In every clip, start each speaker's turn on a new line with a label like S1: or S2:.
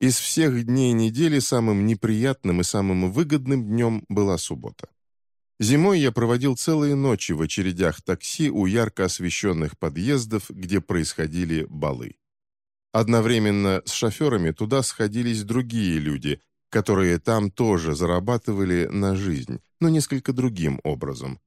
S1: Из всех дней недели самым неприятным и самым выгодным днем была суббота. Зимой я проводил целые ночи в очередях такси у ярко освещенных подъездов, где происходили балы. Одновременно с шоферами туда сходились другие люди, которые там тоже зарабатывали на жизнь, но несколько другим образом.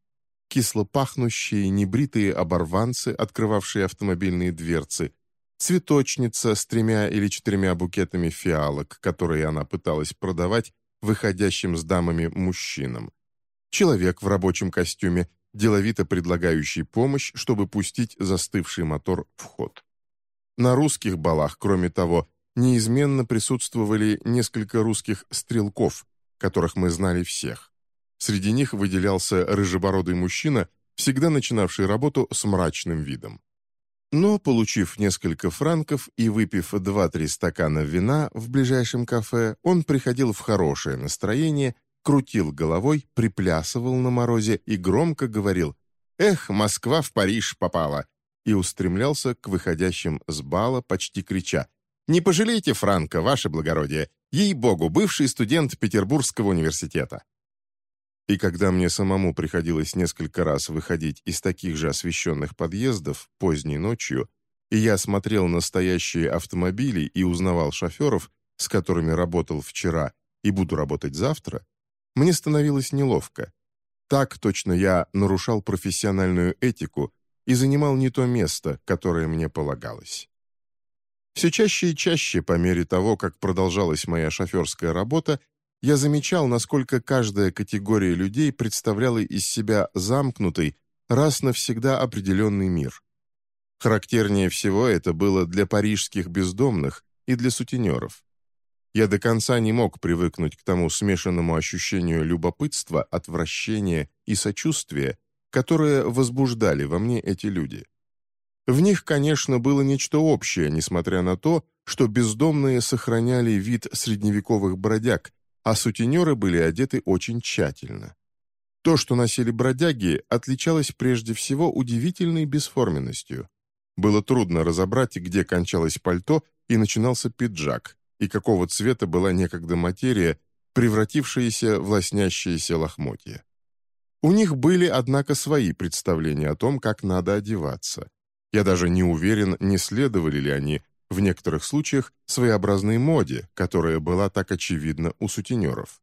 S1: Кисло пахнущие, небритые оборванцы, открывавшие автомобильные дверцы, цветочница с тремя или четырьмя букетами фиалок, которые она пыталась продавать выходящим с дамами мужчинам, человек в рабочем костюме, деловито предлагающий помощь, чтобы пустить застывший мотор в ход. На русских балах, кроме того, неизменно присутствовали несколько русских стрелков, которых мы знали всех. Среди них выделялся рыжебородый мужчина, всегда начинавший работу с мрачным видом. Но, получив несколько франков и выпив два-три стакана вина в ближайшем кафе, он приходил в хорошее настроение, крутил головой, приплясывал на морозе и громко говорил «Эх, Москва в Париж попала!» и устремлялся к выходящим с бала, почти крича «Не пожалейте Франка, ваше благородие! Ей-богу, бывший студент Петербургского университета!» И когда мне самому приходилось несколько раз выходить из таких же освещенных подъездов поздней ночью, и я смотрел на стоящие автомобили и узнавал шоферов, с которыми работал вчера и буду работать завтра, мне становилось неловко. Так точно я нарушал профессиональную этику и занимал не то место, которое мне полагалось. Все чаще и чаще, по мере того, как продолжалась моя шоферская работа, я замечал, насколько каждая категория людей представляла из себя замкнутый, раз навсегда определенный мир. Характернее всего это было для парижских бездомных и для сутенеров. Я до конца не мог привыкнуть к тому смешанному ощущению любопытства, отвращения и сочувствия, которые возбуждали во мне эти люди. В них, конечно, было нечто общее, несмотря на то, что бездомные сохраняли вид средневековых бродяг, а сутенеры были одеты очень тщательно. То, что носили бродяги, отличалось прежде всего удивительной бесформенностью. Было трудно разобрать, где кончалось пальто и начинался пиджак, и какого цвета была некогда материя, превратившаяся в лоснящиеся лохмотья. У них были, однако, свои представления о том, как надо одеваться. Я даже не уверен, не следовали ли они в некоторых случаях, своеобразной моде, которая была так очевидна у сутенеров.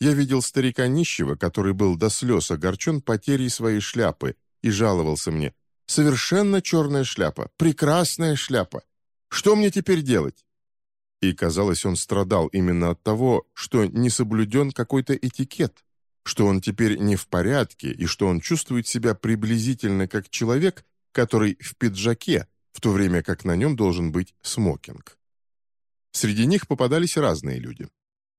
S1: Я видел старика нищего, который был до слез огорчен потерей своей шляпы и жаловался мне. «Совершенно черная шляпа, прекрасная шляпа. Что мне теперь делать?» И, казалось, он страдал именно от того, что не соблюден какой-то этикет, что он теперь не в порядке и что он чувствует себя приблизительно как человек, который в пиджаке, в то время как на нем должен быть смокинг. Среди них попадались разные люди.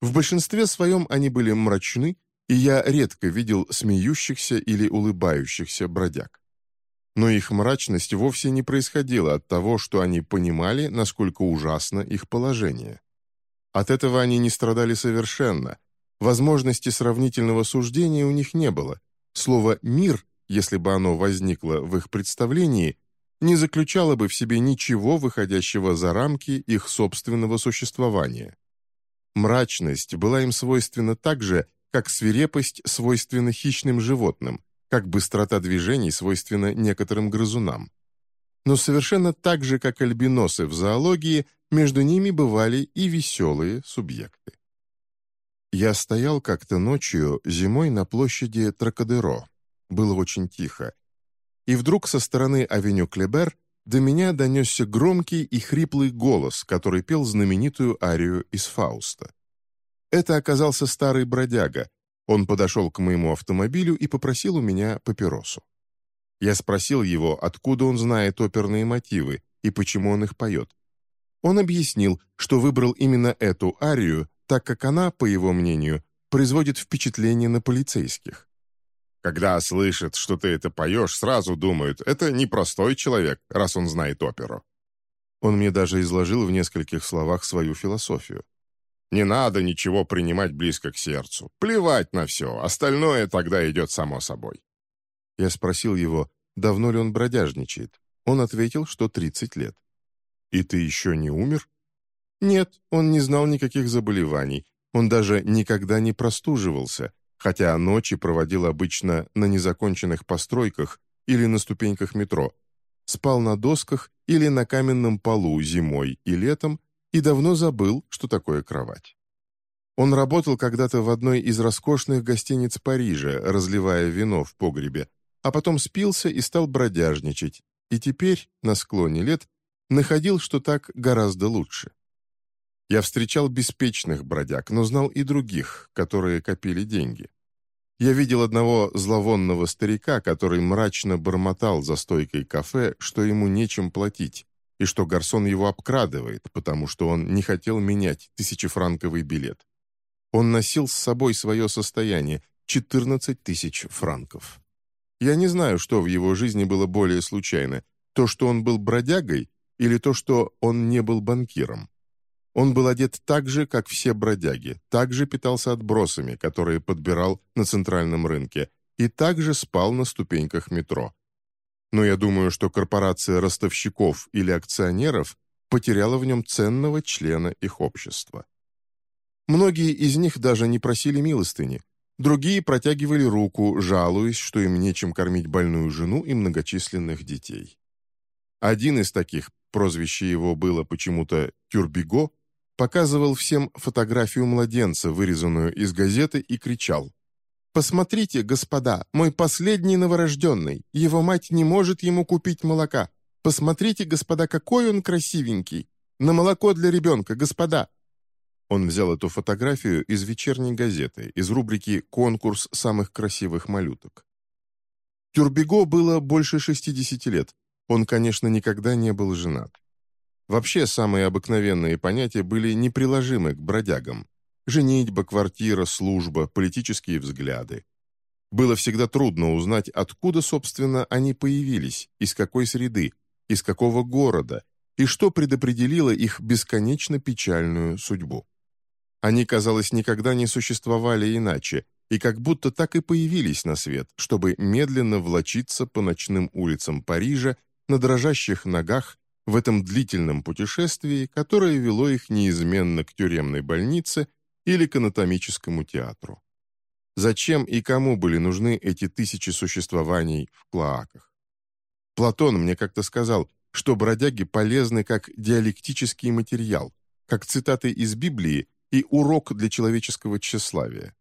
S1: В большинстве своем они были мрачны, и я редко видел смеющихся или улыбающихся бродяг. Но их мрачность вовсе не происходила от того, что они понимали, насколько ужасно их положение. От этого они не страдали совершенно. Возможности сравнительного суждения у них не было. Слово «мир», если бы оно возникло в их представлении, не заключала бы в себе ничего, выходящего за рамки их собственного существования. Мрачность была им свойственна так же, как свирепость свойственна хищным животным, как быстрота движений свойственна некоторым грызунам. Но совершенно так же, как альбиносы в зоологии, между ними бывали и веселые субъекты. Я стоял как-то ночью зимой на площади Тракадеро. Было очень тихо и вдруг со стороны авеню Клебер до меня донесся громкий и хриплый голос, который пел знаменитую арию из Фауста. Это оказался старый бродяга. Он подошел к моему автомобилю и попросил у меня папиросу. Я спросил его, откуда он знает оперные мотивы и почему он их поет. Он объяснил, что выбрал именно эту арию, так как она, по его мнению, производит впечатление на полицейских. Когда слышат, что ты это поешь, сразу думают, это непростой человек, раз он знает оперу. Он мне даже изложил в нескольких словах свою философию. Не надо ничего принимать близко к сердцу. Плевать на все, остальное тогда идет само собой. Я спросил его, давно ли он бродяжничает. Он ответил, что 30 лет. «И ты еще не умер?» Нет, он не знал никаких заболеваний, он даже никогда не простуживался, хотя ночи проводил обычно на незаконченных постройках или на ступеньках метро, спал на досках или на каменном полу зимой и летом и давно забыл, что такое кровать. Он работал когда-то в одной из роскошных гостиниц Парижа, разливая вино в погребе, а потом спился и стал бродяжничать, и теперь, на склоне лет, находил, что так гораздо лучше. Я встречал беспечных бродяг, но знал и других, которые копили деньги. Я видел одного зловонного старика, который мрачно бормотал за стойкой кафе, что ему нечем платить, и что гарсон его обкрадывает, потому что он не хотел менять тысячефранковый билет. Он носил с собой свое состояние – 14 тысяч франков. Я не знаю, что в его жизни было более случайно – то, что он был бродягой, или то, что он не был банкиром. Он был одет так же, как все бродяги, также питался отбросами, которые подбирал на центральном рынке, и также спал на ступеньках метро. Но я думаю, что корпорация ростовщиков или акционеров потеряла в нем ценного члена их общества. Многие из них даже не просили милостыни, другие протягивали руку, жалуясь, что им нечем кормить больную жену и многочисленных детей. Один из таких, прозвище его было почему-то Тюрбиго, показывал всем фотографию младенца, вырезанную из газеты, и кричал «Посмотрите, господа, мой последний новорожденный, его мать не может ему купить молока. Посмотрите, господа, какой он красивенький! На молоко для ребенка, господа!» Он взял эту фотографию из вечерней газеты, из рубрики «Конкурс самых красивых малюток». Тюрбиго было больше 60 лет. Он, конечно, никогда не был женат. Вообще, самые обыкновенные понятия были неприложимы к бродягам. Женитьба, квартира, служба, политические взгляды. Было всегда трудно узнать, откуда, собственно, они появились, из какой среды, из какого города, и что предопределило их бесконечно печальную судьбу. Они, казалось, никогда не существовали иначе, и как будто так и появились на свет, чтобы медленно влочиться по ночным улицам Парижа на дрожащих ногах в этом длительном путешествии, которое вело их неизменно к тюремной больнице или к анатомическому театру. Зачем и кому были нужны эти тысячи существований в клоаках? Платон мне как-то сказал, что бродяги полезны как диалектический материал, как цитаты из Библии и урок для человеческого тщеславия.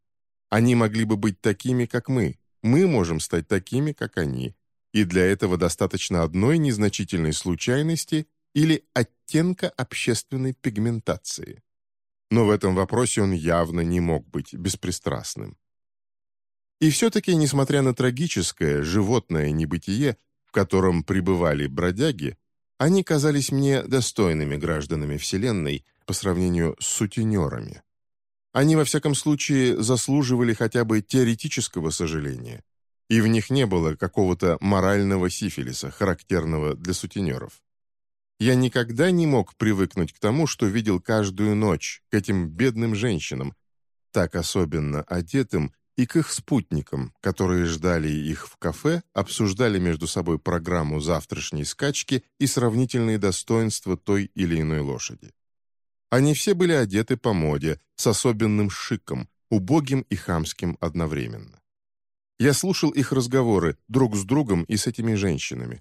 S1: Они могли бы быть такими, как мы. Мы можем стать такими, как они. И для этого достаточно одной незначительной случайности или оттенка общественной пигментации. Но в этом вопросе он явно не мог быть беспристрастным. И все-таки, несмотря на трагическое, животное небытие, в котором пребывали бродяги, они казались мне достойными гражданами Вселенной, по сравнению с сутенерами. Они, во всяком случае, заслуживали хотя бы теоретического сожаления, и в них не было какого-то морального сифилиса, характерного для сутенеров. Я никогда не мог привыкнуть к тому, что видел каждую ночь, к этим бедным женщинам, так особенно одетым, и к их спутникам, которые ждали их в кафе, обсуждали между собой программу завтрашней скачки и сравнительные достоинства той или иной лошади. Они все были одеты по моде, с особенным шиком, убогим и хамским одновременно. Я слушал их разговоры друг с другом и с этими женщинами.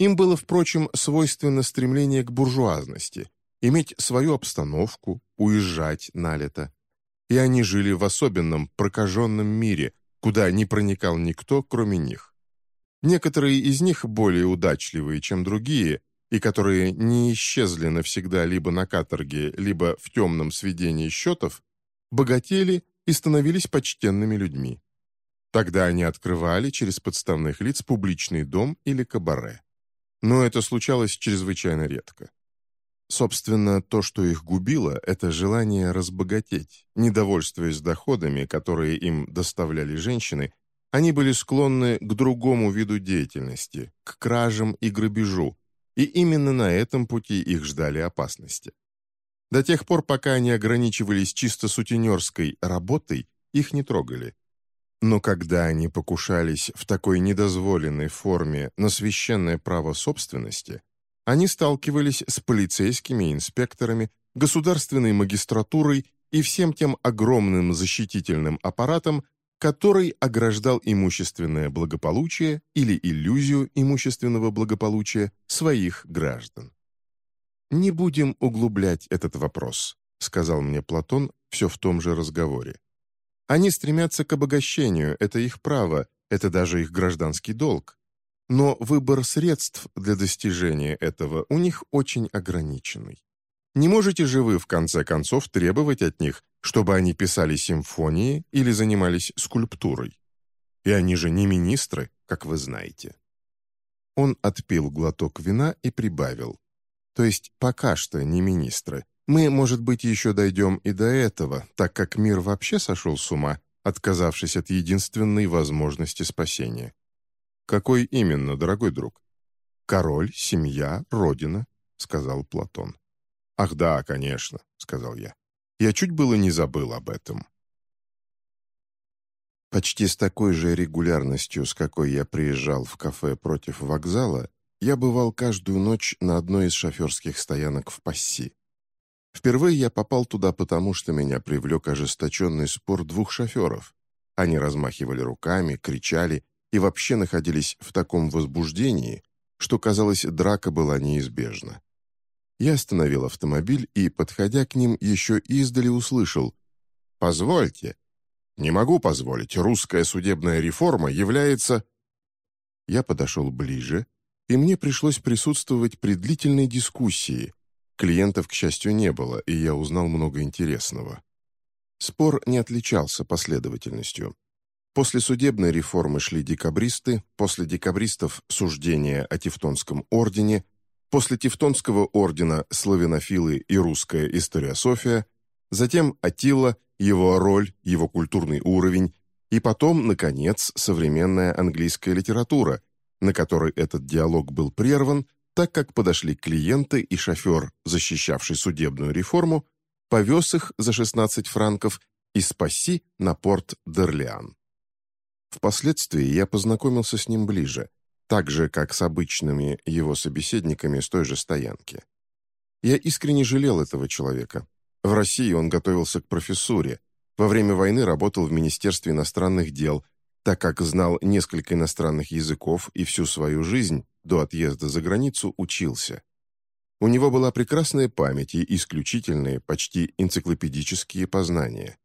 S1: Им было, впрочем, свойственно стремление к буржуазности, иметь свою обстановку, уезжать на лето. И они жили в особенном, прокаженном мире, куда не проникал никто, кроме них. Некоторые из них, более удачливые, чем другие, и которые не исчезли навсегда либо на каторге, либо в темном сведении счетов, богатели и становились почтенными людьми. Тогда они открывали через подставных лиц публичный дом или кабаре. Но это случалось чрезвычайно редко. Собственно, то, что их губило, это желание разбогатеть. Недовольствуясь доходами, которые им доставляли женщины, они были склонны к другому виду деятельности, к кражам и грабежу, и именно на этом пути их ждали опасности. До тех пор, пока они ограничивались чисто сутенерской работой, их не трогали. Но когда они покушались в такой недозволенной форме на священное право собственности, они сталкивались с полицейскими инспекторами, государственной магистратурой и всем тем огромным защитительным аппаратом, который ограждал имущественное благополучие или иллюзию имущественного благополучия своих граждан. «Не будем углублять этот вопрос», — сказал мне Платон все в том же разговоре. «Они стремятся к обогащению, это их право, это даже их гражданский долг. Но выбор средств для достижения этого у них очень ограниченный. Не можете же вы, в конце концов, требовать от них, чтобы они писали симфонии или занимались скульптурой? И они же не министры, как вы знаете». Он отпил глоток вина и прибавил. То есть пока что не министры. Мы, может быть, еще дойдем и до этого, так как мир вообще сошел с ума, отказавшись от единственной возможности спасения. «Какой именно, дорогой друг?» «Король, семья, родина», — сказал Платон. «Ах да, конечно», — сказал я. «Я чуть было не забыл об этом». Почти с такой же регулярностью, с какой я приезжал в кафе против вокзала, я бывал каждую ночь на одной из шоферских стоянок в Пасси. Впервые я попал туда потому, что меня привлек ожесточенный спор двух шоферов. Они размахивали руками, кричали и вообще находились в таком возбуждении, что, казалось, драка была неизбежна. Я остановил автомобиль и, подходя к ним, еще издали услышал «Позвольте». «Не могу позволить. Русская судебная реформа является...» Я подошел ближе, и мне пришлось присутствовать при длительной дискуссии. Клиентов, к счастью, не было, и я узнал много интересного. Спор не отличался последовательностью. После судебной реформы шли декабристы, после декабристов – суждения о Тевтонском ордене, после Тевтонского ордена – славянофилы и русская историософия, затем Атилла, его роль, его культурный уровень, и потом, наконец, современная английская литература, на которой этот диалог был прерван, так как подошли клиенты и шофер, защищавший судебную реформу, повез их за 16 франков и спаси на порт Дерлиан. Впоследствии я познакомился с ним ближе, так же, как с обычными его собеседниками с той же стоянки. Я искренне жалел этого человека. В России он готовился к профессуре, во время войны работал в Министерстве иностранных дел – так как знал несколько иностранных языков и всю свою жизнь до отъезда за границу учился. У него была прекрасная память и исключительные, почти энциклопедические познания.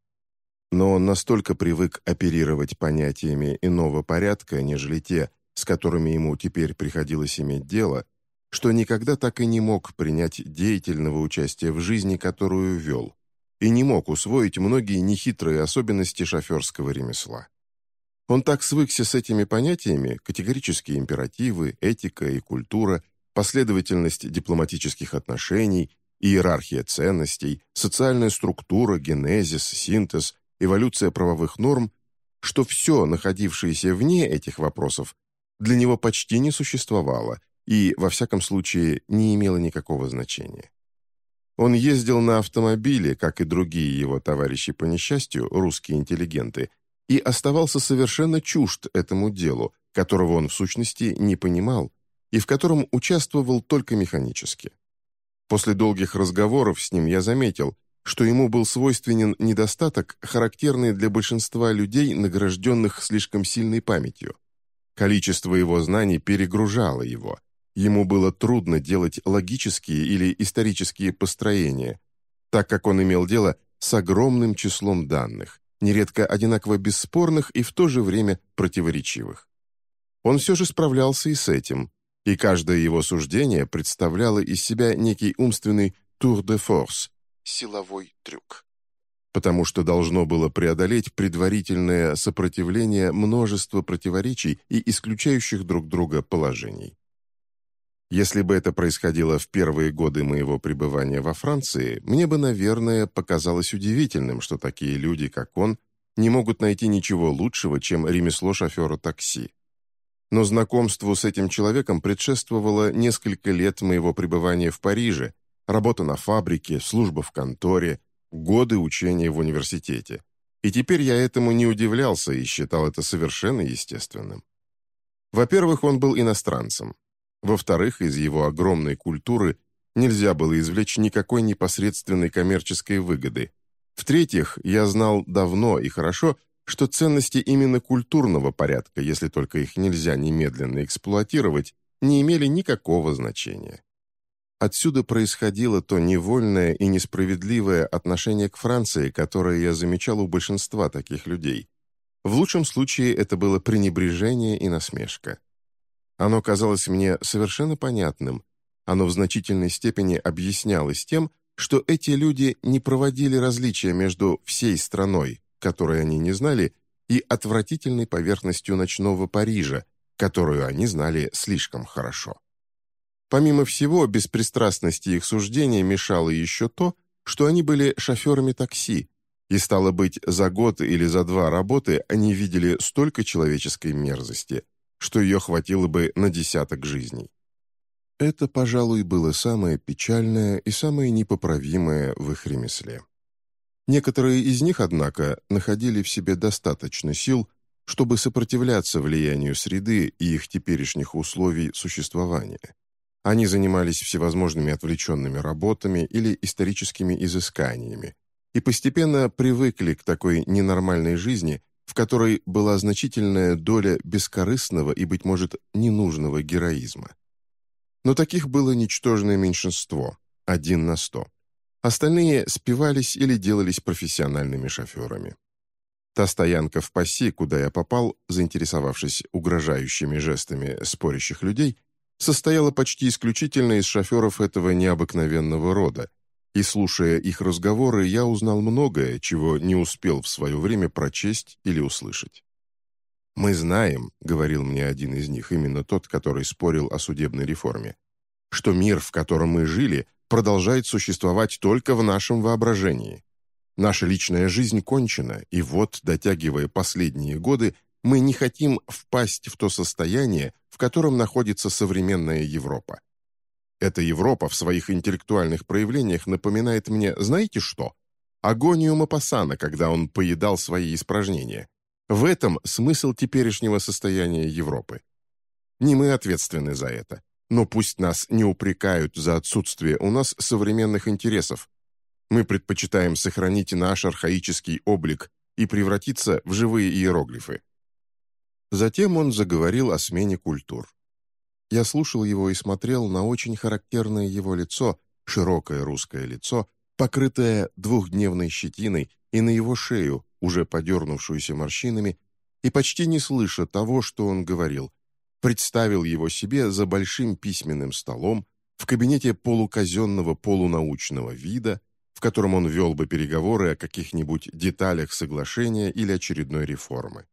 S1: Но он настолько привык оперировать понятиями иного порядка, нежели те, с которыми ему теперь приходилось иметь дело, что никогда так и не мог принять деятельного участия в жизни, которую вел, и не мог усвоить многие нехитрые особенности шоферского ремесла. Он так свыкся с этими понятиями, категорические императивы, этика и культура, последовательность дипломатических отношений, иерархия ценностей, социальная структура, генезис, синтез, эволюция правовых норм, что все, находившееся вне этих вопросов, для него почти не существовало и, во всяком случае, не имело никакого значения. Он ездил на автомобиле, как и другие его товарищи по несчастью, русские интеллигенты – и оставался совершенно чужд этому делу, которого он в сущности не понимал и в котором участвовал только механически. После долгих разговоров с ним я заметил, что ему был свойственен недостаток, характерный для большинства людей, награжденных слишком сильной памятью. Количество его знаний перегружало его. Ему было трудно делать логические или исторические построения, так как он имел дело с огромным числом данных, нередко одинаково бесспорных и в то же время противоречивых. Он все же справлялся и с этим, и каждое его суждение представляло из себя некий умственный «tour de force» — силовой трюк потому что должно было преодолеть предварительное сопротивление множества противоречий и исключающих друг друга положений. Если бы это происходило в первые годы моего пребывания во Франции, мне бы, наверное, показалось удивительным, что такие люди, как он, не могут найти ничего лучшего, чем ремесло шофера такси. Но знакомству с этим человеком предшествовало несколько лет моего пребывания в Париже, работа на фабрике, служба в конторе, годы учения в университете. И теперь я этому не удивлялся и считал это совершенно естественным. Во-первых, он был иностранцем. Во-вторых, из его огромной культуры нельзя было извлечь никакой непосредственной коммерческой выгоды. В-третьих, я знал давно и хорошо, что ценности именно культурного порядка, если только их нельзя немедленно эксплуатировать, не имели никакого значения. Отсюда происходило то невольное и несправедливое отношение к Франции, которое я замечал у большинства таких людей. В лучшем случае это было пренебрежение и насмешка. Оно казалось мне совершенно понятным, оно в значительной степени объяснялось тем, что эти люди не проводили различия между всей страной, которой они не знали, и отвратительной поверхностью ночного Парижа, которую они знали слишком хорошо. Помимо всего, беспристрастности их суждения мешало еще то, что они были шоферами такси, и, стало быть, за год или за два работы они видели столько человеческой мерзости, что ее хватило бы на десяток жизней. Это, пожалуй, было самое печальное и самое непоправимое в их ремесле. Некоторые из них, однако, находили в себе достаточно сил, чтобы сопротивляться влиянию среды и их теперешних условий существования. Они занимались всевозможными отвлеченными работами или историческими изысканиями и постепенно привыкли к такой ненормальной жизни, в которой была значительная доля бескорыстного и, быть может, ненужного героизма. Но таких было ничтожное меньшинство, один на сто. Остальные спивались или делались профессиональными шоферами. Та стоянка в Пасси, куда я попал, заинтересовавшись угрожающими жестами спорящих людей, состояла почти исключительно из шоферов этого необыкновенного рода, и, слушая их разговоры, я узнал многое, чего не успел в свое время прочесть или услышать. «Мы знаем», — говорил мне один из них, именно тот, который спорил о судебной реформе, «что мир, в котором мы жили, продолжает существовать только в нашем воображении. Наша личная жизнь кончена, и вот, дотягивая последние годы, мы не хотим впасть в то состояние, в котором находится современная Европа. Эта Европа в своих интеллектуальных проявлениях напоминает мне, знаете что? Агонию Мапассана, когда он поедал свои испражнения. В этом смысл теперешнего состояния Европы. Не мы ответственны за это, но пусть нас не упрекают за отсутствие у нас современных интересов. Мы предпочитаем сохранить наш архаический облик и превратиться в живые иероглифы. Затем он заговорил о смене культур. Я слушал его и смотрел на очень характерное его лицо, широкое русское лицо, покрытое двухдневной щетиной, и на его шею, уже подернувшуюся морщинами, и почти не слыша того, что он говорил, представил его себе за большим письменным столом в кабинете полуказенного полунаучного вида, в котором он вел бы переговоры о каких-нибудь деталях соглашения или очередной реформы.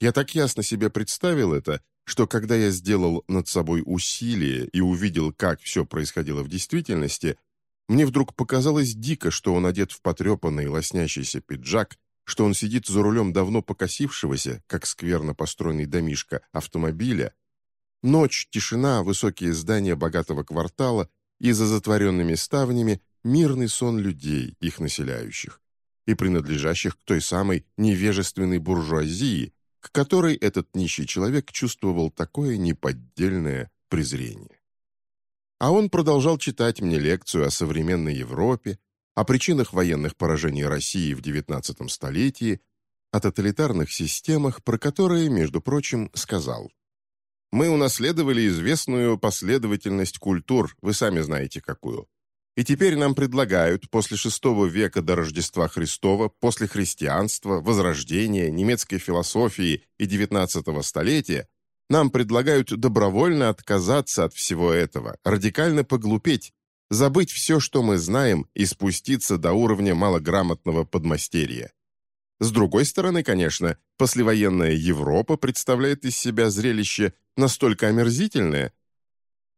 S1: Я так ясно себе представил это, что когда я сделал над собой усилие и увидел, как все происходило в действительности, мне вдруг показалось дико, что он одет в потрепанный лоснящийся пиджак, что он сидит за рулем давно покосившегося, как скверно построенный домишка, автомобиля. Ночь, тишина, высокие здания богатого квартала и за затворенными ставнями мирный сон людей, их населяющих, и принадлежащих к той самой невежественной буржуазии, к которой этот нищий человек чувствовал такое неподдельное презрение. А он продолжал читать мне лекцию о современной Европе, о причинах военных поражений России в XIX столетии, о тоталитарных системах, про которые, между прочим, сказал. «Мы унаследовали известную последовательность культур, вы сами знаете какую. И теперь нам предлагают после VI века до Рождества Христова, после христианства, Возрождения, немецкой философии и XIX столетия, нам предлагают добровольно отказаться от всего этого, радикально поглупеть, забыть все, что мы знаем, и спуститься до уровня малограмотного подмастерья. С другой стороны, конечно, послевоенная Европа представляет из себя зрелище настолько омерзительное,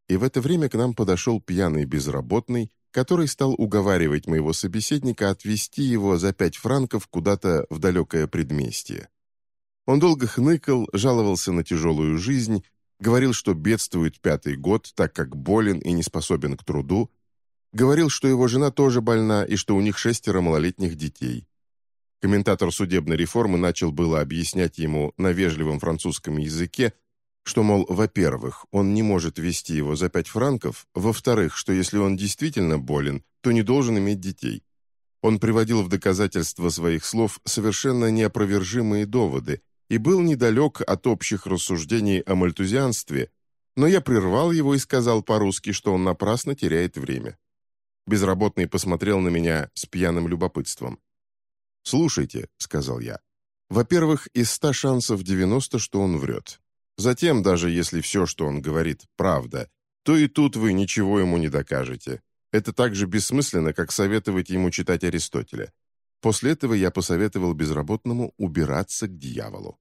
S1: и в это время к нам подошел пьяный безработный, который стал уговаривать моего собеседника отвезти его за пять франков куда-то в далекое предместье. Он долго хныкал, жаловался на тяжелую жизнь, говорил, что бедствует пятый год, так как болен и не способен к труду, говорил, что его жена тоже больна и что у них шестеро малолетних детей. Комментатор судебной реформы начал было объяснять ему на вежливом французском языке, что, мол, во-первых, он не может вести его за пять франков, во-вторых, что если он действительно болен, то не должен иметь детей. Он приводил в доказательство своих слов совершенно неопровержимые доводы и был недалек от общих рассуждений о мальтузианстве, но я прервал его и сказал по-русски, что он напрасно теряет время. Безработный посмотрел на меня с пьяным любопытством. «Слушайте», — сказал я, — «во-первых, из ста шансов 90, что он врет. Затем, даже если все, что он говорит, правда, то и тут вы ничего ему не докажете. Это так же бессмысленно, как советовать ему читать Аристотеля. После этого я посоветовал безработному убираться к дьяволу.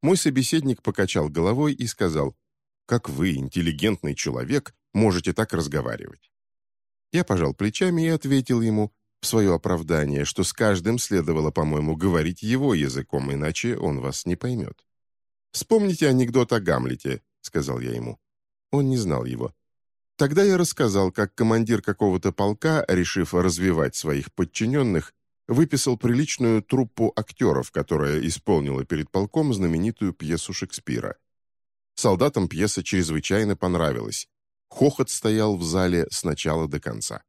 S1: Мой собеседник покачал головой и сказал, «Как вы, интеллигентный человек, можете так разговаривать?» Я пожал плечами и ответил ему в свое оправдание, что с каждым следовало, по-моему, говорить его языком, иначе он вас не поймет. «Вспомните анекдот о Гамлете», — сказал я ему. Он не знал его. Тогда я рассказал, как командир какого-то полка, решив развивать своих подчиненных, выписал приличную труппу актеров, которая исполнила перед полком знаменитую пьесу Шекспира. Солдатам пьеса чрезвычайно понравилась. Хохот стоял в зале с начала до конца.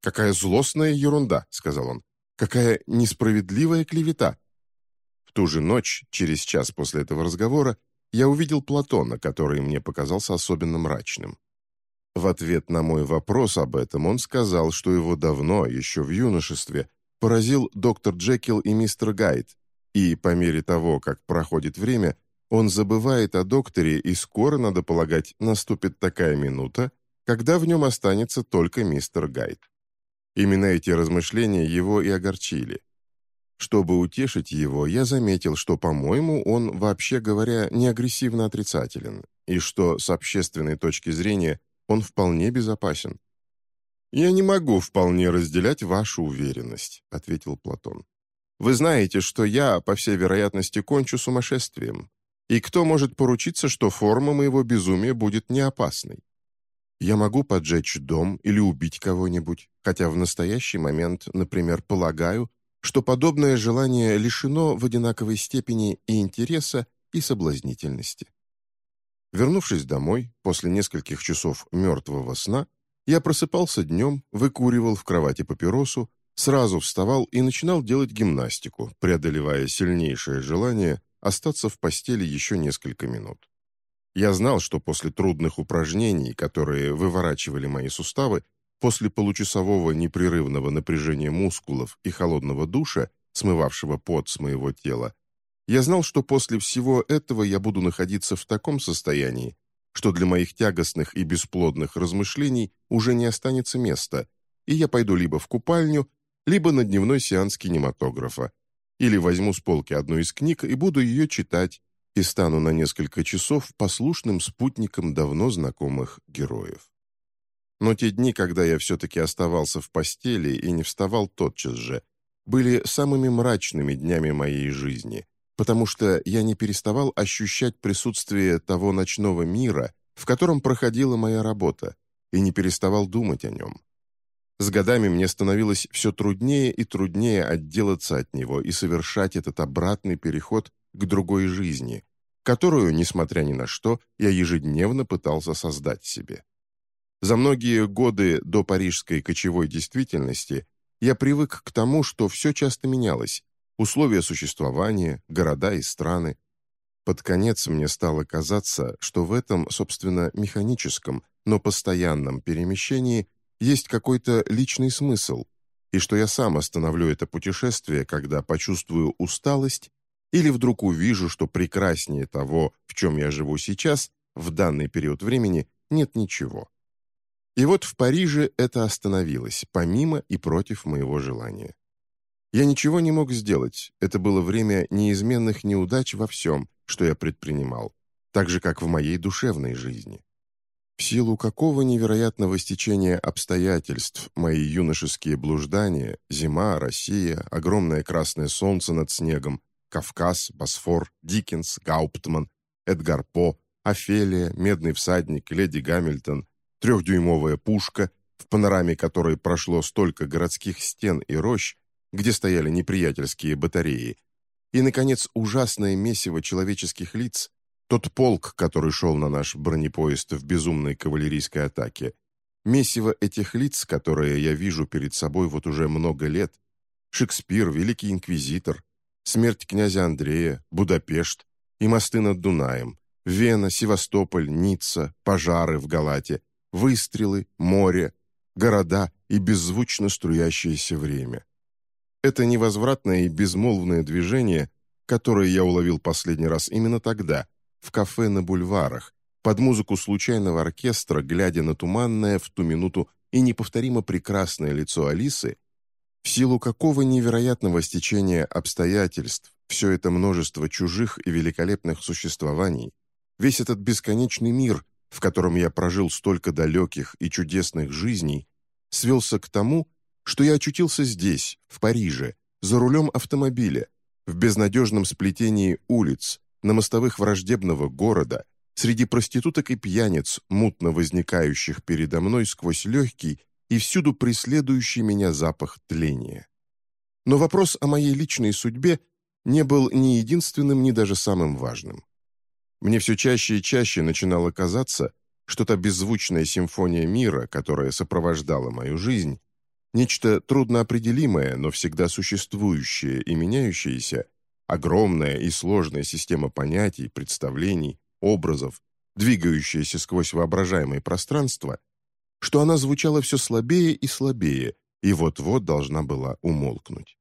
S1: «Какая злостная ерунда», — сказал он. «Какая несправедливая клевета». Ту же ночь, через час после этого разговора, я увидел Платона, который мне показался особенно мрачным. В ответ на мой вопрос об этом он сказал, что его давно, еще в юношестве, поразил доктор Джекил и мистер Гайд, и по мере того, как проходит время, он забывает о докторе, и скоро, надо полагать, наступит такая минута, когда в нем останется только мистер Гайд. Именно эти размышления его и огорчили. Чтобы утешить его, я заметил, что, по-моему, он, вообще говоря, не агрессивно отрицателен, и что, с общественной точки зрения, он вполне безопасен. «Я не могу вполне разделять вашу уверенность», — ответил Платон. «Вы знаете, что я, по всей вероятности, кончу сумасшествием, и кто может поручиться, что форма моего безумия будет не опасной? Я могу поджечь дом или убить кого-нибудь, хотя в настоящий момент, например, полагаю, что подобное желание лишено в одинаковой степени и интереса, и соблазнительности. Вернувшись домой, после нескольких часов мертвого сна, я просыпался днем, выкуривал в кровати папиросу, сразу вставал и начинал делать гимнастику, преодолевая сильнейшее желание остаться в постели еще несколько минут. Я знал, что после трудных упражнений, которые выворачивали мои суставы, после получасового непрерывного напряжения мускулов и холодного душа, смывавшего пот с моего тела, я знал, что после всего этого я буду находиться в таком состоянии, что для моих тягостных и бесплодных размышлений уже не останется места, и я пойду либо в купальню, либо на дневной сеанс кинематографа, или возьму с полки одну из книг и буду ее читать, и стану на несколько часов послушным спутником давно знакомых героев. Но те дни, когда я все-таки оставался в постели и не вставал тотчас же, были самыми мрачными днями моей жизни, потому что я не переставал ощущать присутствие того ночного мира, в котором проходила моя работа, и не переставал думать о нем. С годами мне становилось все труднее и труднее отделаться от него и совершать этот обратный переход к другой жизни, которую, несмотря ни на что, я ежедневно пытался создать себе. За многие годы до парижской кочевой действительности я привык к тому, что все часто менялось, условия существования, города и страны. Под конец мне стало казаться, что в этом, собственно, механическом, но постоянном перемещении есть какой-то личный смысл, и что я сам остановлю это путешествие, когда почувствую усталость или вдруг увижу, что прекраснее того, в чем я живу сейчас, в данный период времени, нет ничего. И вот в Париже это остановилось, помимо и против моего желания. Я ничего не мог сделать, это было время неизменных неудач во всем, что я предпринимал, так же, как в моей душевной жизни. В силу какого невероятного стечения обстоятельств мои юношеские блуждания, зима, Россия, огромное красное солнце над снегом, Кавказ, Босфор, Диккенс, Гауптман, Эдгар По, Офелия, Медный всадник, Леди Гамильтон, трехдюймовая пушка, в панораме которой прошло столько городских стен и рощ, где стояли неприятельские батареи, и, наконец, ужасное месиво человеческих лиц, Тот полк, который шел на наш бронепоезд в безумной кавалерийской атаке, месиво этих лиц, которые я вижу перед собой вот уже много лет, Шекспир, Великий Инквизитор, смерть князя Андрея, Будапешт и мосты над Дунаем, Вена, Севастополь, Ницца, пожары в Галате, выстрелы, море, города и беззвучно струящееся время. Это невозвратное и безмолвное движение, которое я уловил последний раз именно тогда, в кафе на бульварах, под музыку случайного оркестра, глядя на туманное в ту минуту и неповторимо прекрасное лицо Алисы, в силу какого невероятного стечения обстоятельств все это множество чужих и великолепных существований, весь этот бесконечный мир, в котором я прожил столько далеких и чудесных жизней, свелся к тому, что я очутился здесь, в Париже, за рулем автомобиля, в безнадежном сплетении улиц, на мостовых враждебного города, среди проституток и пьяниц, мутно возникающих передо мной сквозь легкий и всюду преследующий меня запах тления. Но вопрос о моей личной судьбе не был ни единственным, ни даже самым важным. Мне все чаще и чаще начинало казаться, что та беззвучная симфония мира, которая сопровождала мою жизнь, нечто трудноопределимое, но всегда существующее и меняющееся, огромная и сложная система понятий, представлений, образов, двигающаяся сквозь воображаемое пространство, что она звучала все слабее и слабее, и вот-вот должна была умолкнуть.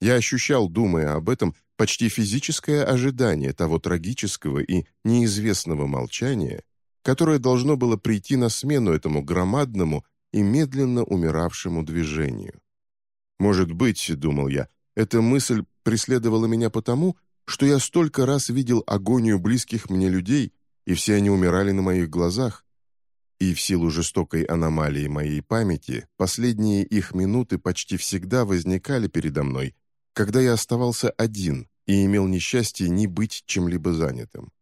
S1: Я ощущал, думая об этом, почти физическое ожидание того трагического и неизвестного молчания, которое должно было прийти на смену этому громадному и медленно умиравшему движению. «Может быть, — думал я, — эта мысль преследовала меня потому, что я столько раз видел агонию близких мне людей, и все они умирали на моих глазах. И в силу жестокой аномалии моей памяти последние их минуты почти всегда возникали передо мной, когда я оставался один и имел несчастье не быть чем-либо занятым.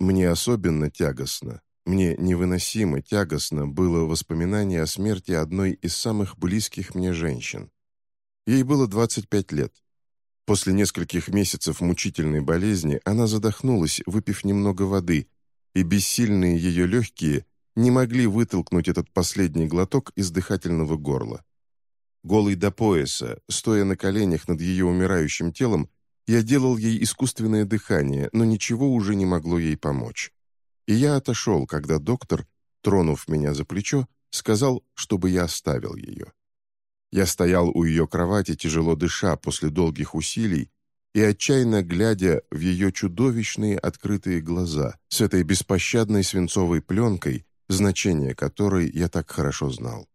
S1: Мне особенно тягостно, мне невыносимо тягостно было воспоминание о смерти одной из самых близких мне женщин. Ей было 25 лет. После нескольких месяцев мучительной болезни она задохнулась, выпив немного воды, и бессильные ее легкие не могли вытолкнуть этот последний глоток из дыхательного горла. Голый до пояса, стоя на коленях над ее умирающим телом, я делал ей искусственное дыхание, но ничего уже не могло ей помочь. И я отошел, когда доктор, тронув меня за плечо, сказал, чтобы я оставил ее. Я стоял у ее кровати, тяжело дыша после долгих усилий, и отчаянно глядя в ее чудовищные открытые глаза с этой беспощадной свинцовой пленкой, значение которой я так хорошо знал.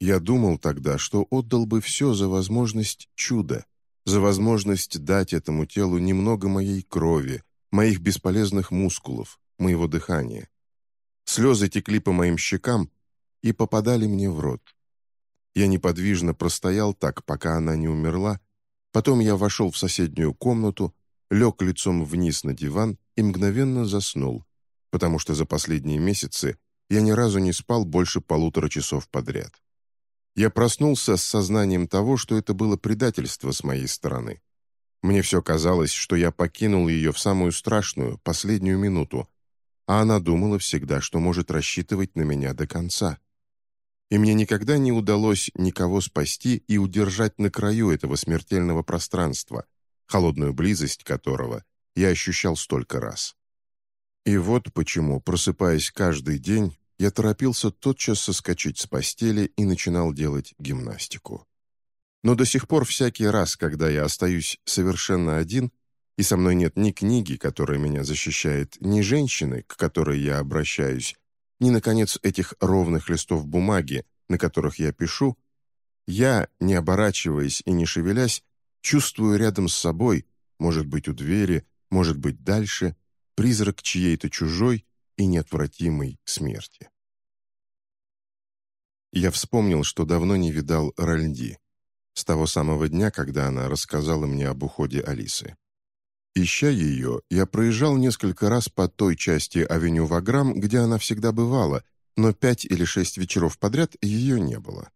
S1: Я думал тогда, что отдал бы все за возможность чуда, за возможность дать этому телу немного моей крови, моих бесполезных мускулов, моего дыхания. Слезы текли по моим щекам и попадали мне в рот. Я неподвижно простоял так, пока она не умерла, потом я вошел в соседнюю комнату, лег лицом вниз на диван и мгновенно заснул, потому что за последние месяцы я ни разу не спал больше полутора часов подряд. Я проснулся с сознанием того, что это было предательство с моей стороны. Мне все казалось, что я покинул ее в самую страшную, последнюю минуту, а она думала всегда, что может рассчитывать на меня до конца и мне никогда не удалось никого спасти и удержать на краю этого смертельного пространства, холодную близость которого я ощущал столько раз. И вот почему, просыпаясь каждый день, я торопился тотчас соскочить с постели и начинал делать гимнастику. Но до сих пор всякий раз, когда я остаюсь совершенно один, и со мной нет ни книги, которая меня защищает, ни женщины, к которой я обращаюсь, ни, наконец, этих ровных листов бумаги, на которых я пишу, я, не оборачиваясь и не шевелясь, чувствую рядом с собой, может быть, у двери, может быть, дальше, призрак чьей-то чужой и неотвратимой смерти. Я вспомнил, что давно не видал Ральди, с того самого дня, когда она рассказала мне об уходе Алисы. Ища ее, я проезжал несколько раз по той части авеню Ваграм, где она всегда бывала, но пять или шесть вечеров подряд ее не было.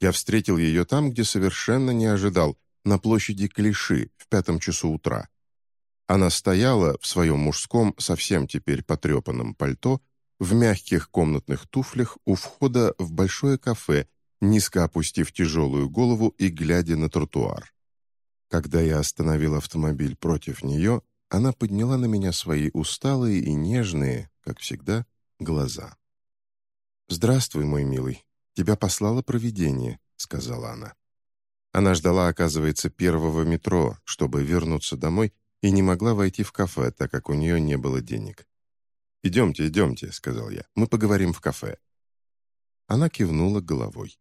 S1: Я встретил ее там, где совершенно не ожидал, на площади Клиши в пятом часу утра. Она стояла в своем мужском, совсем теперь потрепанном пальто, в мягких комнатных туфлях у входа в большое кафе, низко опустив тяжелую голову и глядя на тротуар. Когда я остановил автомобиль против нее, она подняла на меня свои усталые и нежные, как всегда, глаза. «Здравствуй, мой милый. Тебя послало провидение», — сказала она. Она ждала, оказывается, первого метро, чтобы вернуться домой, и не могла войти в кафе, так как у нее не было денег. «Идемте, идемте», — сказал я, — «мы поговорим в кафе». Она кивнула головой.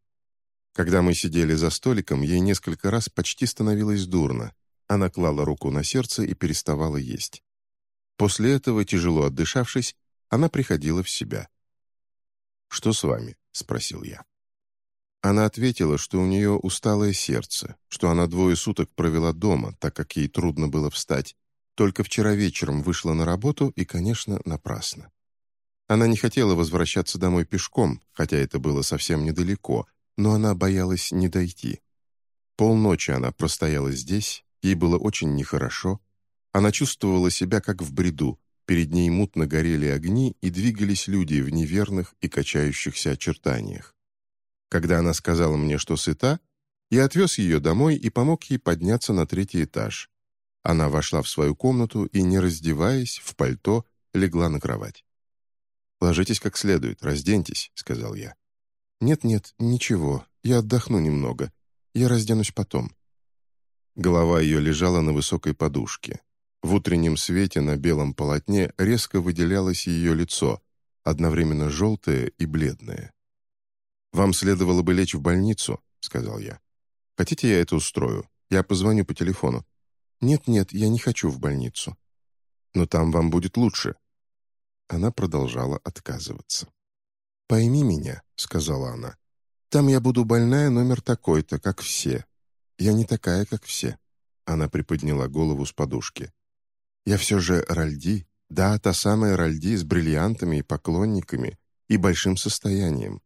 S1: Когда мы сидели за столиком, ей несколько раз почти становилось дурно. Она клала руку на сердце и переставала есть. После этого, тяжело отдышавшись, она приходила в себя. «Что с вами?» — спросил я. Она ответила, что у нее усталое сердце, что она двое суток провела дома, так как ей трудно было встать. Только вчера вечером вышла на работу и, конечно, напрасно. Она не хотела возвращаться домой пешком, хотя это было совсем недалеко, но она боялась не дойти. Полночи она простояла здесь, ей было очень нехорошо. Она чувствовала себя как в бреду, перед ней мутно горели огни и двигались люди в неверных и качающихся очертаниях. Когда она сказала мне, что сыта, я отвез ее домой и помог ей подняться на третий этаж. Она вошла в свою комнату и, не раздеваясь, в пальто, легла на кровать. «Ложитесь как следует, разденьтесь», — сказал я. «Нет-нет, ничего, я отдохну немного. Я разденусь потом». Голова ее лежала на высокой подушке. В утреннем свете на белом полотне резко выделялось ее лицо, одновременно желтое и бледное. «Вам следовало бы лечь в больницу», — сказал я. «Хотите, я это устрою? Я позвоню по телефону». «Нет-нет, я не хочу в больницу». «Но там вам будет лучше». Она продолжала отказываться. «Пойми меня», — сказала она. «Там я буду больная номер такой-то, как все. Я не такая, как все». Она приподняла голову с подушки. «Я все же Ральди, да, та самая Ральди с бриллиантами и поклонниками и большим состоянием.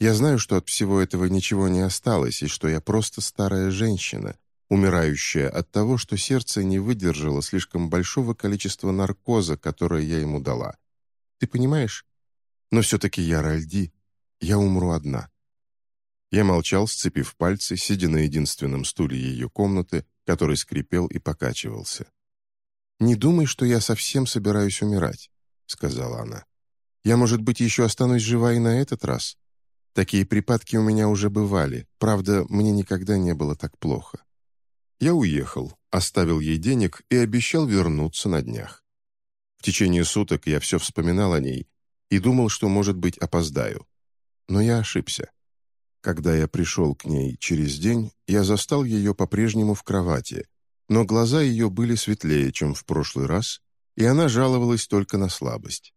S1: Я знаю, что от всего этого ничего не осталось, и что я просто старая женщина, умирающая от того, что сердце не выдержало слишком большого количества наркоза, которое я ему дала. Ты понимаешь? Но все-таки я Ральди. Я умру одна». Я молчал, сцепив пальцы, сидя на единственном стуле ее комнаты, который скрипел и покачивался. «Не думай, что я совсем собираюсь умирать», — сказала она. «Я, может быть, еще останусь жива и на этот раз. Такие припадки у меня уже бывали, правда, мне никогда не было так плохо. Я уехал, оставил ей денег и обещал вернуться на днях. В течение суток я все вспоминал о ней и думал, что, может быть, опоздаю. Но я ошибся. Когда я пришел к ней через день, я застал ее по-прежнему в кровати, но глаза ее были светлее, чем в прошлый раз, и она жаловалась только на слабость.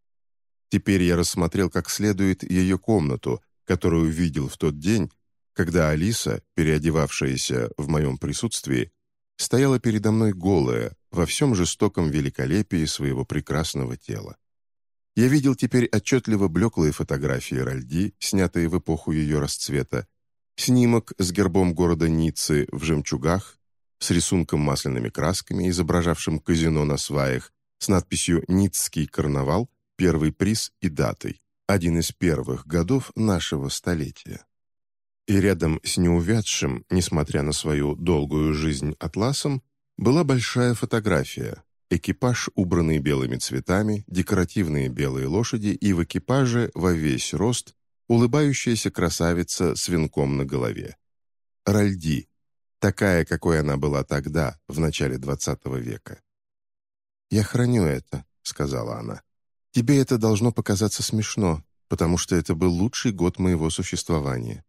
S1: Теперь я рассмотрел как следует ее комнату, которую видел в тот день, когда Алиса, переодевавшаяся в моем присутствии, стояла передо мной голая во всем жестоком великолепии своего прекрасного тела. Я видел теперь отчетливо блеклые фотографии Ральди, снятые в эпоху ее расцвета, снимок с гербом города Ниццы в жемчугах, с рисунком масляными красками, изображавшим казино на сваях, с надписью «Ницкий карнавал», первый приз и датой один из первых годов нашего столетия. И рядом с неувядшим, несмотря на свою долгую жизнь атласом, была большая фотография. Экипаж, убранный белыми цветами, декоративные белые лошади и в экипаже во весь рост улыбающаяся красавица с венком на голове. Ральди, такая, какой она была тогда, в начале XX века. «Я храню это», — сказала она. Тебе это должно показаться смешно, потому что это был лучший год моего существования».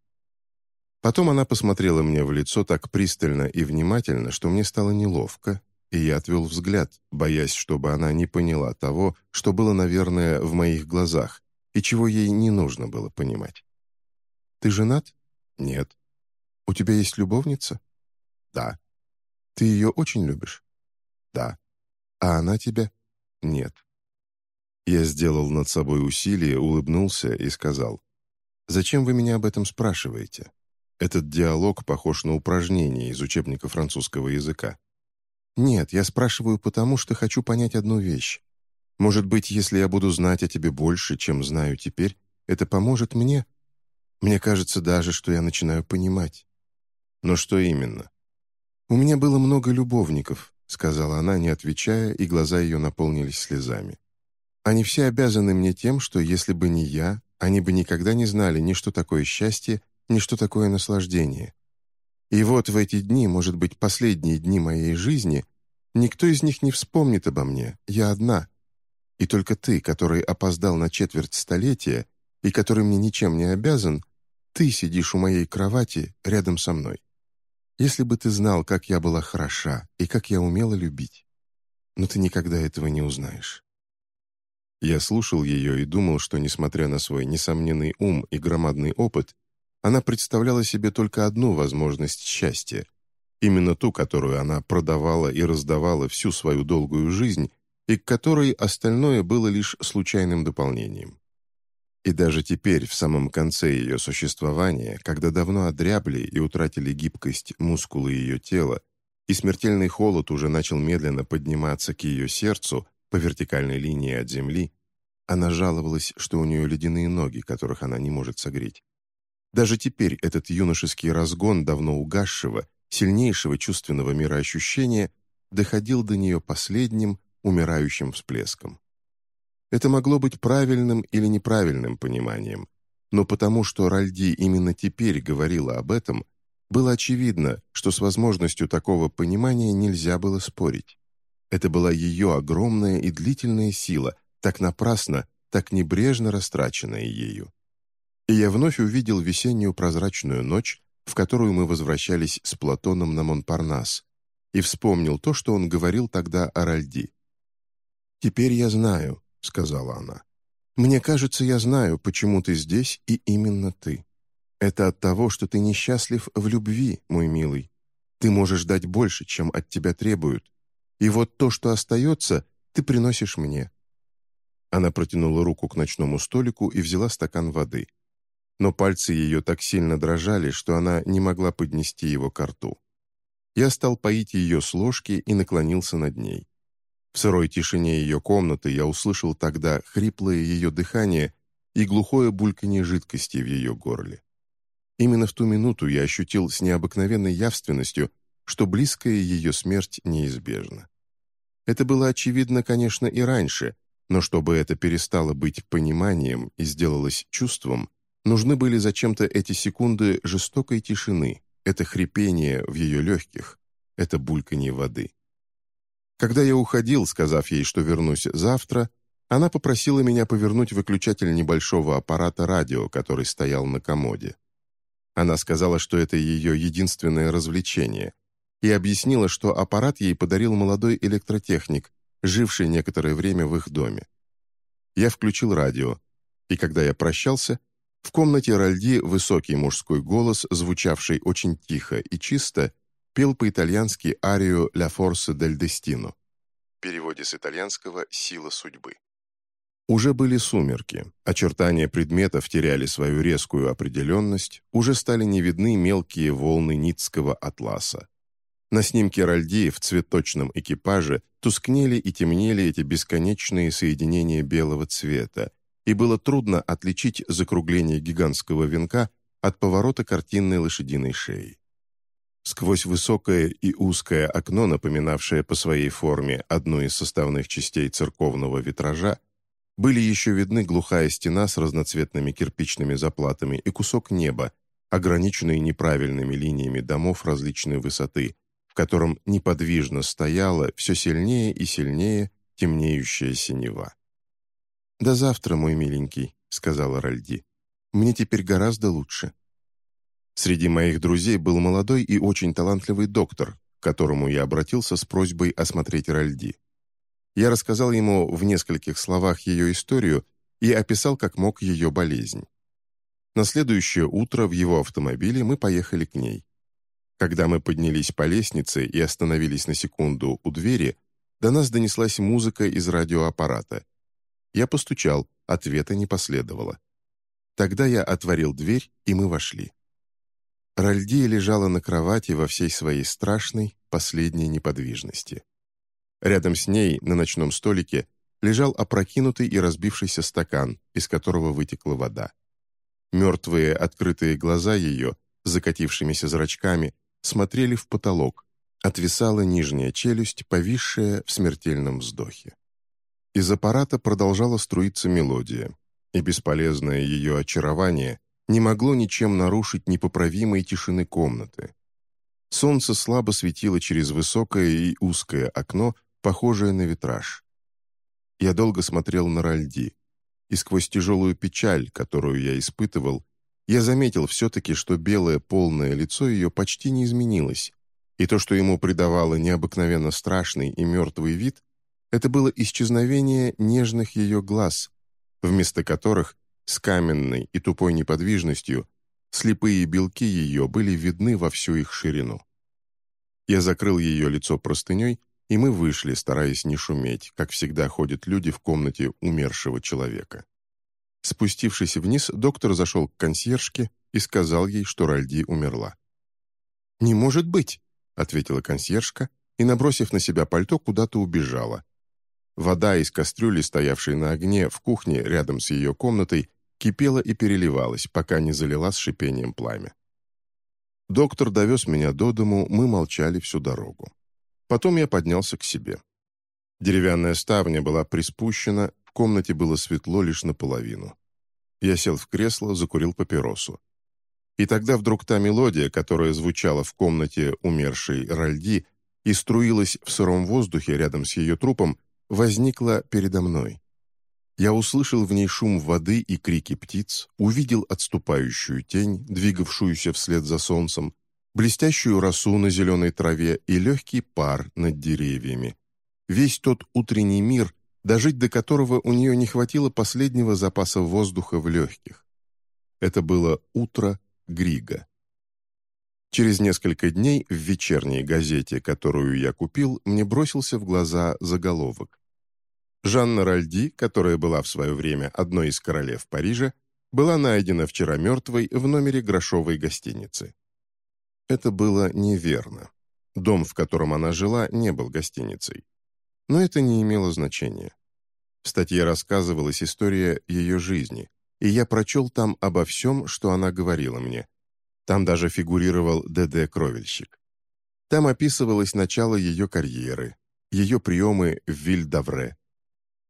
S1: Потом она посмотрела мне в лицо так пристально и внимательно, что мне стало неловко, и я отвел взгляд, боясь, чтобы она не поняла того, что было, наверное, в моих глазах, и чего ей не нужно было понимать. «Ты женат?» «Нет». «У тебя есть любовница?» «Да». «Ты ее очень любишь?» «Да». «А она тебя?» «Нет». Я сделал над собой усилие, улыбнулся и сказал, «Зачем вы меня об этом спрашиваете? Этот диалог похож на упражнение из учебника французского языка». «Нет, я спрашиваю потому, что хочу понять одну вещь. Может быть, если я буду знать о тебе больше, чем знаю теперь, это поможет мне? Мне кажется даже, что я начинаю понимать». «Но что именно?» «У меня было много любовников», — сказала она, не отвечая, и глаза ее наполнились слезами. «Они все обязаны мне тем, что если бы не я, они бы никогда не знали ни что такое счастье, ни что такое наслаждение. И вот в эти дни, может быть, последние дни моей жизни, никто из них не вспомнит обо мне, я одна. И только ты, который опоздал на четверть столетия и который мне ничем не обязан, ты сидишь у моей кровати рядом со мной. Если бы ты знал, как я была хороша и как я умела любить. Но ты никогда этого не узнаешь. Я слушал ее и думал, что, несмотря на свой несомненный ум и громадный опыт, она представляла себе только одну возможность счастья, именно ту, которую она продавала и раздавала всю свою долгую жизнь, и к которой остальное было лишь случайным дополнением. И даже теперь, в самом конце ее существования, когда давно одрябли и утратили гибкость мускулы ее тела, и смертельный холод уже начал медленно подниматься к ее сердцу по вертикальной линии от земли, она жаловалась, что у нее ледяные ноги, которых она не может согреть. Даже теперь этот юношеский разгон давно угасшего, сильнейшего чувственного мироощущения доходил до нее последним, умирающим всплеском. Это могло быть правильным или неправильным пониманием, но потому что Ральди именно теперь говорила об этом, было очевидно, что с возможностью такого понимания нельзя было спорить. Это была ее огромная и длительная сила, так напрасно, так небрежно растраченная ею и я вновь увидел весеннюю прозрачную ночь, в которую мы возвращались с Платоном на Монпарнас, и вспомнил то, что он говорил тогда о Ральди. «Теперь я знаю», — сказала она. «Мне кажется, я знаю, почему ты здесь и именно ты. Это от того, что ты несчастлив в любви, мой милый. Ты можешь дать больше, чем от тебя требуют. И вот то, что остается, ты приносишь мне». Она протянула руку к ночному столику и взяла стакан воды но пальцы ее так сильно дрожали, что она не могла поднести его к рту. Я стал поить ее с ложки и наклонился над ней. В сырой тишине ее комнаты я услышал тогда хриплое ее дыхание и глухое бульканье жидкости в ее горле. Именно в ту минуту я ощутил с необыкновенной явственностью, что близкая ее смерть неизбежна. Это было очевидно, конечно, и раньше, но чтобы это перестало быть пониманием и сделалось чувством, Нужны были зачем-то эти секунды жестокой тишины, это хрипение в ее легких, это бульканье воды. Когда я уходил, сказав ей, что вернусь завтра, она попросила меня повернуть выключатель небольшого аппарата радио, который стоял на комоде. Она сказала, что это ее единственное развлечение, и объяснила, что аппарат ей подарил молодой электротехник, живший некоторое время в их доме. Я включил радио, и когда я прощался, в комнате Ральди высокий мужской голос, звучавший очень тихо и чисто, пел по-итальянски арию «Ля форса дель дестино». В переводе с итальянского «Сила судьбы». Уже были сумерки, очертания предметов теряли свою резкую определенность, уже стали не видны мелкие волны Ницкого атласа. На снимке Ральди в цветочном экипаже тускнели и темнели эти бесконечные соединения белого цвета, и было трудно отличить закругление гигантского венка от поворота картинной лошадиной шеи. Сквозь высокое и узкое окно, напоминавшее по своей форме одну из составных частей церковного витража, были еще видны глухая стена с разноцветными кирпичными заплатами и кусок неба, ограниченный неправильными линиями домов различной высоты, в котором неподвижно стояла все сильнее и сильнее темнеющая синева. «До завтра, мой миленький», — сказала Ральди. «Мне теперь гораздо лучше». Среди моих друзей был молодой и очень талантливый доктор, к которому я обратился с просьбой осмотреть Ральди. Я рассказал ему в нескольких словах ее историю и описал как мог ее болезнь. На следующее утро в его автомобиле мы поехали к ней. Когда мы поднялись по лестнице и остановились на секунду у двери, до нас донеслась музыка из радиоаппарата — я постучал, ответа не последовало. Тогда я отворил дверь, и мы вошли. Ральдия лежала на кровати во всей своей страшной, последней неподвижности. Рядом с ней, на ночном столике, лежал опрокинутый и разбившийся стакан, из которого вытекла вода. Мертвые открытые глаза ее, закатившимися зрачками, смотрели в потолок, отвисала нижняя челюсть, повисшая в смертельном вздохе. Из аппарата продолжала струиться мелодия, и бесполезное ее очарование не могло ничем нарушить непоправимой тишины комнаты. Солнце слабо светило через высокое и узкое окно, похожее на витраж. Я долго смотрел на Ральди, и сквозь тяжелую печаль, которую я испытывал, я заметил все-таки, что белое полное лицо ее почти не изменилось, и то, что ему придавало необыкновенно страшный и мертвый вид, это было исчезновение нежных ее глаз, вместо которых с каменной и тупой неподвижностью слепые белки ее были видны во всю их ширину. Я закрыл ее лицо простыней, и мы вышли, стараясь не шуметь, как всегда ходят люди в комнате умершего человека. Спустившись вниз, доктор зашел к консьержке и сказал ей, что Ральди умерла. «Не может быть!» — ответила консьержка и, набросив на себя пальто, куда-то убежала. Вода из кастрюли, стоявшей на огне в кухне рядом с ее комнатой, кипела и переливалась, пока не залила с шипением пламя. Доктор довез меня до дому, мы молчали всю дорогу. Потом я поднялся к себе. Деревянная ставня была приспущена, комнате было светло лишь наполовину. Я сел в кресло, закурил папиросу. И тогда вдруг та мелодия, которая звучала в комнате умершей Ральди и струилась в сыром воздухе рядом с ее трупом, возникла передо мной. Я услышал в ней шум воды и крики птиц, увидел отступающую тень, двигавшуюся вслед за солнцем, блестящую росу на зеленой траве и легкий пар над деревьями. Весь тот утренний мир, дожить до которого у нее не хватило последнего запаса воздуха в легких. Это было утро Грига. Через несколько дней в вечерней газете, которую я купил, мне бросился в глаза заголовок. Жанна Ральди, которая была в свое время одной из королев Парижа, была найдена вчера мертвой в номере грошовой гостиницы. Это было неверно. Дом, в котором она жила, не был гостиницей. Но это не имело значения. В статье рассказывалась история ее жизни, и я прочел там обо всем, что она говорила мне. Там даже фигурировал ДД Кровельщик. Там описывалось начало ее карьеры, ее приемы в Вильдавре.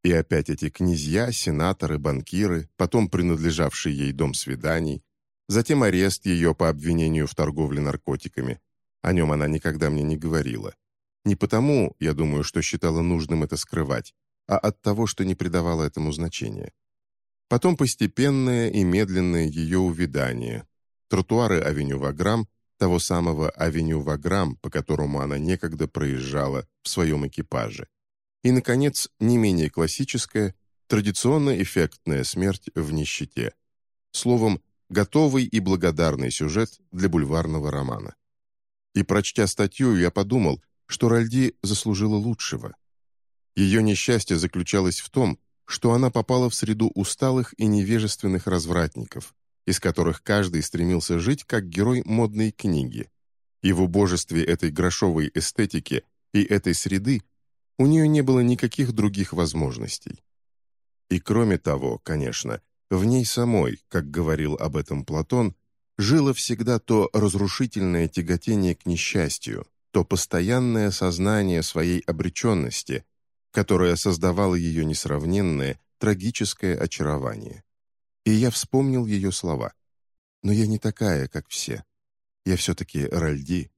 S1: И опять эти князья, сенаторы, банкиры, потом принадлежавший ей дом свиданий, затем арест ее по обвинению в торговле наркотиками. О нем она никогда мне не говорила. Не потому, я думаю, что считала нужным это скрывать, а от того, что не придавала этому значения. Потом постепенное и медленное ее увядание. Тротуары авеню Ваграм, того самого авеню Ваграм, по которому она некогда проезжала в своем экипаже. И, наконец, не менее классическая, традиционно эффектная смерть в нищете. Словом, готовый и благодарный сюжет для бульварного романа. И, прочтя статью, я подумал, что Ральди заслужила лучшего. Ее несчастье заключалось в том, что она попала в среду усталых и невежественных развратников, из которых каждый стремился жить как герой модной книги. И в убожестве этой грошовой эстетики и этой среды у нее не было никаких других возможностей. И кроме того, конечно, в ней самой, как говорил об этом Платон, жило всегда то разрушительное тяготение к несчастью, то постоянное сознание своей обреченности, которое создавало ее несравненное, трагическое очарование. И я вспомнил ее слова. «Но я не такая, как все. Я все-таки Ральди,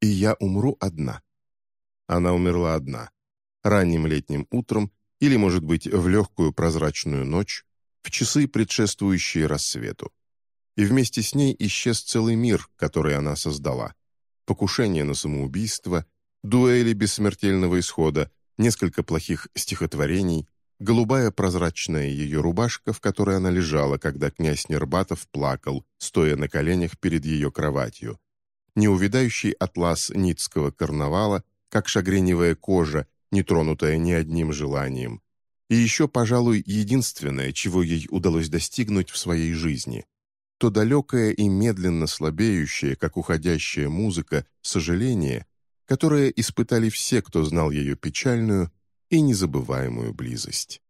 S1: и я умру одна». Она умерла одна. Ранним летним утром или, может быть, в легкую прозрачную ночь, в часы, предшествующие рассвету. И вместе с ней исчез целый мир, который она создала. Покушение на самоубийство, дуэли без смертельного исхода, несколько плохих стихотворений, голубая прозрачная ее рубашка, в которой она лежала, когда князь Нербатов плакал, стоя на коленях перед ее кроватью, неувидающий атлас ницкого карнавала, как шагреневая кожа, не тронутая ни одним желанием, и еще, пожалуй, единственное, чего ей удалось достигнуть в своей жизни, то далекое и медленно слабеющее, как уходящая музыка, сожаление, которое испытали все, кто знал ее печальную и незабываемую близость.